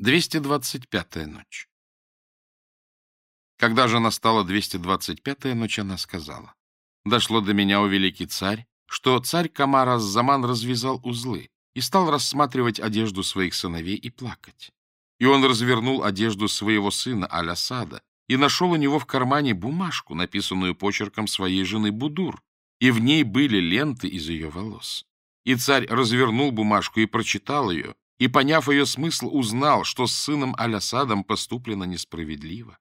225-я ночь. Когда же настала 225-я ночь, она сказала, «Дошло до меня, о великий царь, что царь Камар Заман развязал узлы и стал рассматривать одежду своих сыновей и плакать. И он развернул одежду своего сына Алясада и нашел у него в кармане бумажку, написанную почерком своей жены Будур, и в ней были ленты из ее волос. И царь развернул бумажку и прочитал ее, и, поняв ее смысл, узнал, что с сыном Алясадом поступлено несправедливо.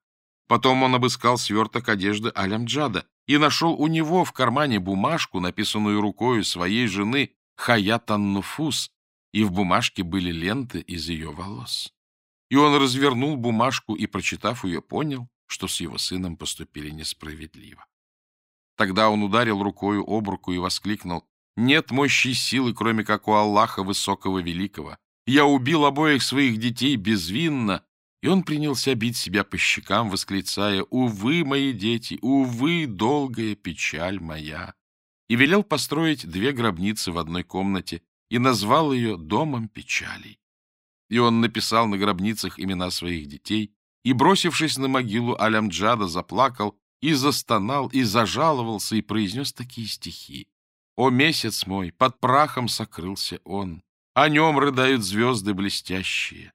Потом он обыскал сверток одежды Алямджада и нашел у него в кармане бумажку, написанную рукою своей жены Хаятан Нуфус, и в бумажке были ленты из ее волос. И он развернул бумажку и, прочитав ее, понял, что с его сыном поступили несправедливо. Тогда он ударил рукою об руку и воскликнул «Нет мощи силы, кроме как у Аллаха Высокого Великого! Я убил обоих своих детей безвинно!» И он принялся бить себя по щекам, восклицая «Увы, мои дети! Увы, долгая печаль моя!» И велел построить две гробницы в одной комнате и назвал ее «Домом печалей». И он написал на гробницах имена своих детей и, бросившись на могилу Алямджада, заплакал и застонал, и зажаловался, и произнес такие стихи. «О, месяц мой! Под прахом сокрылся он!» о нем рыдают звезды блестящие.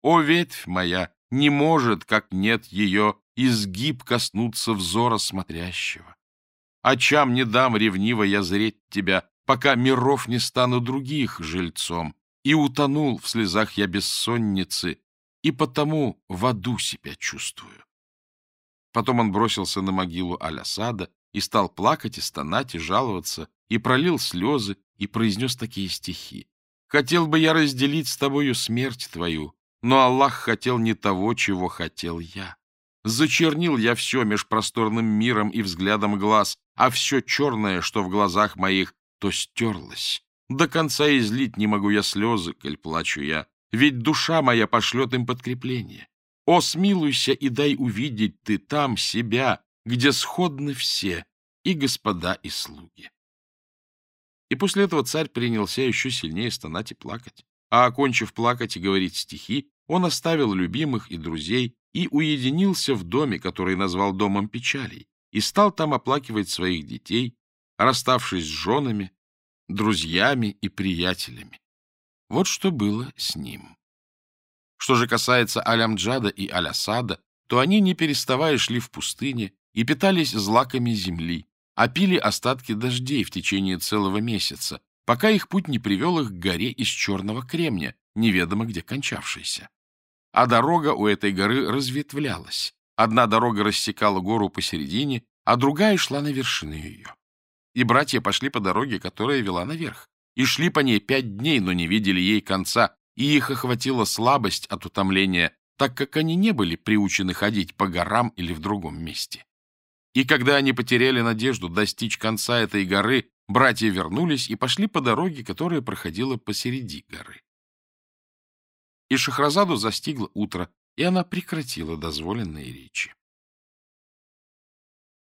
О, ветвь моя, не может, как нет ее, изгиб коснуться взора смотрящего. Очам не дам ревниво я зреть тебя, пока миров не стану других жильцом, и утонул в слезах я бессонницы, и потому в аду себя чувствую. Потом он бросился на могилу Алясада и стал плакать и стонать и жаловаться, и пролил слезы, и произнес такие стихи. Хотел бы я разделить с тобою смерть твою, но Аллах хотел не того, чего хотел я. Зачернил я все межпросторным миром и взглядом глаз, а все черное, что в глазах моих, то стерлось. До конца излить не могу я слезы, коль плачу я, ведь душа моя пошлет им подкрепление. О, смилуйся и дай увидеть ты там себя, где сходны все, и господа, и слуги. И после этого царь принялся еще сильнее стонать и плакать. А, окончив плакать и говорить стихи, он оставил любимых и друзей и уединился в доме, который назвал домом печалей, и стал там оплакивать своих детей, расставшись с женами, друзьями и приятелями. Вот что было с ним. Что же касается Алямджада и Алясада, то они, не переставая, шли в пустыне и питались злаками земли, а пили остатки дождей в течение целого месяца, пока их путь не привел их к горе из черного кремня, неведомо где кончавшейся. А дорога у этой горы разветвлялась. Одна дорога рассекала гору посередине, а другая шла на вершину ее. И братья пошли по дороге, которая вела наверх, и шли по ней пять дней, но не видели ей конца, и их охватила слабость от утомления, так как они не были приучены ходить по горам или в другом месте. И когда они потеряли надежду достичь конца этой горы, братья вернулись и пошли по дороге, которая проходила посереди горы. И Шахразаду застигло утро, и она прекратила дозволенные речи.